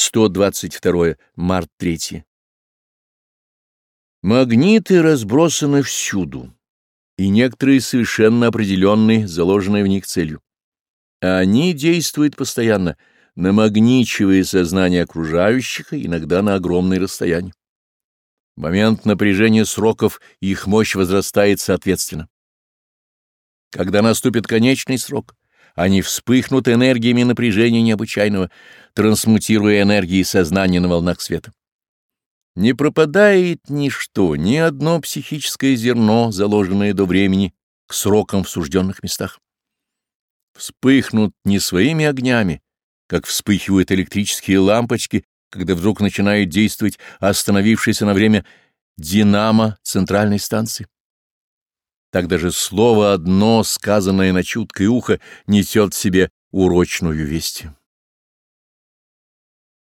122 март 3. Магниты разбросаны всюду, и некоторые совершенно определенные, заложенные в них целью. Они действуют постоянно, намагничивая сознание окружающих, а иногда на огромные расстояния. В момент напряжения сроков их мощь возрастает соответственно. Когда наступит конечный срок — они вспыхнут энергиями напряжения необычайного, трансмутируя энергии сознания на волнах света. Не пропадает ничто, ни одно психическое зерно, заложенное до времени, к срокам в сужденных местах. Вспыхнут не своими огнями, как вспыхивают электрические лампочки, когда вдруг начинает действовать остановившееся на время динамо центральной станции так даже слово одно, сказанное на чуткое ухо, несет в себе урочную весть.